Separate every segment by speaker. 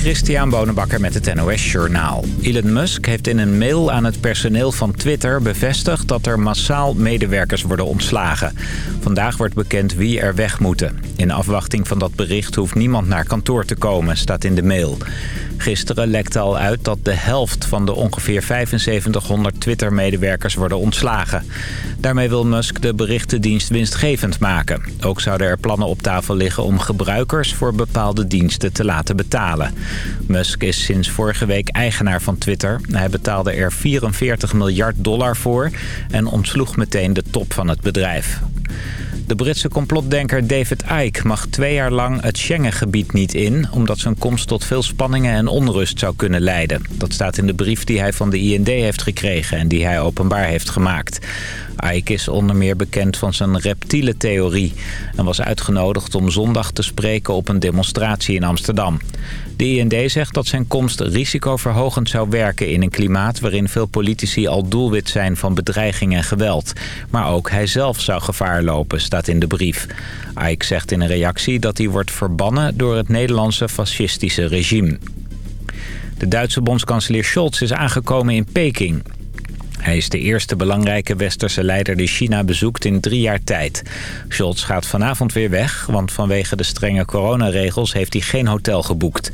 Speaker 1: Christian Bonenbakker met het NOS Journaal. Elon Musk heeft in een mail aan het personeel van Twitter bevestigd dat er massaal medewerkers worden ontslagen. Vandaag wordt bekend wie er weg moeten. In afwachting van dat bericht hoeft niemand naar kantoor te komen, staat in de mail. Gisteren lekte al uit dat de helft van de ongeveer 7500 Twitter-medewerkers worden ontslagen. Daarmee wil Musk de berichtendienst winstgevend maken. Ook zouden er plannen op tafel liggen om gebruikers voor bepaalde diensten te laten betalen. Musk is sinds vorige week eigenaar van Twitter. Hij betaalde er 44 miljard dollar voor en ontsloeg meteen de top van het bedrijf. De Britse complotdenker David Icke mag twee jaar lang het Schengengebied niet in... omdat zijn komst tot veel spanningen en onrust zou kunnen leiden. Dat staat in de brief die hij van de IND heeft gekregen en die hij openbaar heeft gemaakt. Icke is onder meer bekend van zijn reptiele theorie... en was uitgenodigd om zondag te spreken op een demonstratie in Amsterdam. De IND zegt dat zijn komst risicoverhogend zou werken in een klimaat... waarin veel politici al doelwit zijn van bedreiging en geweld. Maar ook hij zelf zou gevaar lopen, staat in de brief. Ike zegt in een reactie dat hij wordt verbannen door het Nederlandse fascistische regime. De Duitse bondskanselier Scholz is aangekomen in Peking. Hij is de eerste belangrijke westerse leider die China bezoekt in drie jaar tijd. Scholz gaat vanavond weer weg, want vanwege de strenge coronaregels heeft hij geen hotel geboekt.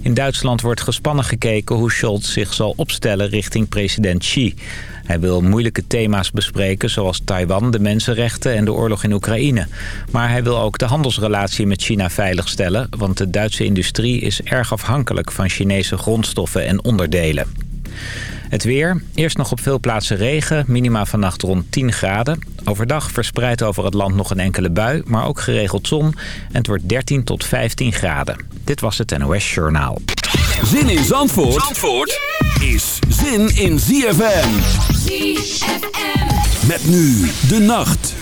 Speaker 1: In Duitsland wordt gespannen gekeken hoe Scholz zich zal opstellen richting president Xi. Hij wil moeilijke thema's bespreken zoals Taiwan, de mensenrechten en de oorlog in Oekraïne. Maar hij wil ook de handelsrelatie met China veiligstellen... want de Duitse industrie is erg afhankelijk van Chinese grondstoffen en onderdelen. Het weer. Eerst nog op veel plaatsen regen. Minima vannacht rond 10 graden. Overdag verspreid over het land nog een enkele bui, maar ook geregeld zon. En het wordt 13 tot 15 graden. Dit was het NOS Journaal.
Speaker 2: Zin in Zandvoort, Zandvoort is zin in ZFM. ZFM. Met nu de nacht.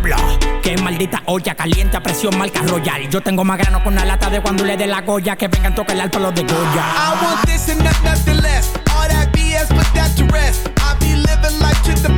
Speaker 3: Diablo, qué maldita olla caliente a presión marca royal. Yo tengo más grano con una lata de cuando le dé la goya. Que vengan tocar el palo de Goya.
Speaker 4: I want this and not nothing less. All that BS, put that to rest. I be living life to the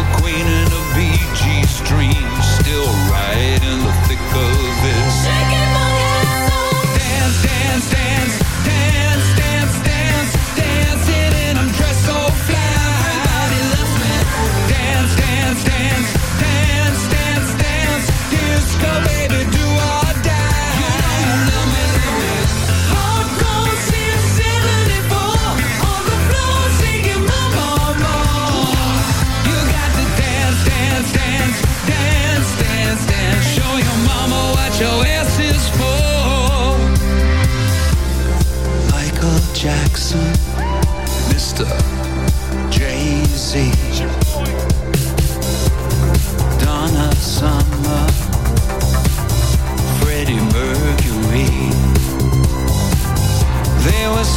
Speaker 5: a
Speaker 6: queen in a
Speaker 7: BG stream, still right in the thick of it.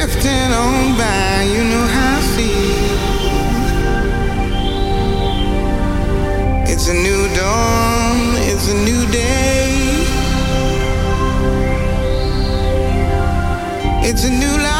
Speaker 4: drifting on by, you know how I feel. It's a new dawn, it's a new day. It's a new life.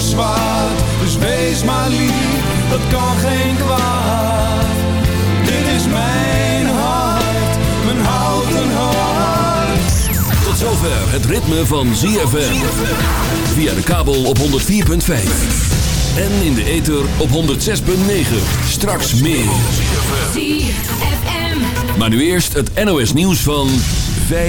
Speaker 8: Dus wees maar lief, dat kan geen kwaad. Dit is mijn hart, mijn houten hart.
Speaker 2: Tot zover het ritme van ZFM. Via de kabel op 104.5. En in de ether op 106.9. Straks meer. Maar nu eerst het NOS nieuws van 5